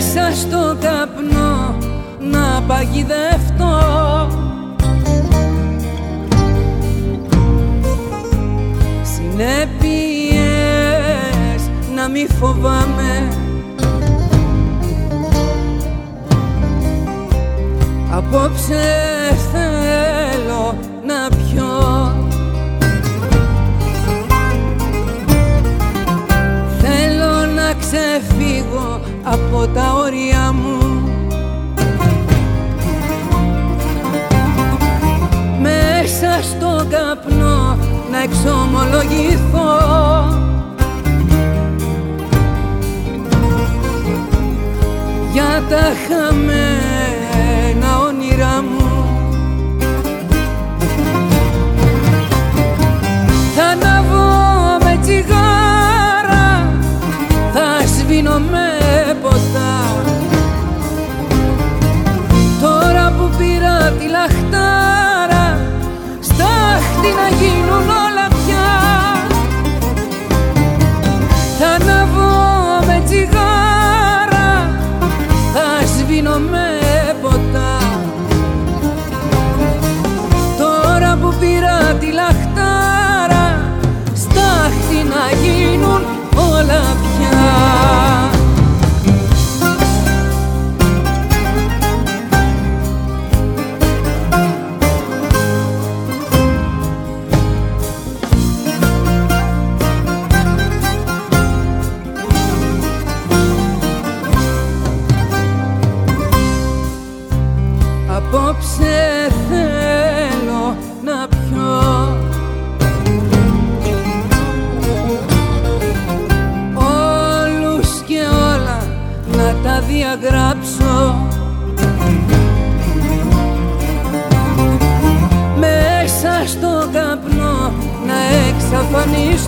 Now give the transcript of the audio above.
Μέσα στο καπνό να παγιδευτώ. Συνέπειες να μη φοβάμαι. Απόψε θέλω τα όρια μου. Μέσα στο καπνό να εξομολογηθώ. Για τα χαμένα θα Απόψε θέλω να πιω. Όλους και όλα να τα διαγράψω. Μέσα στο καπνό να εξαφανιστώ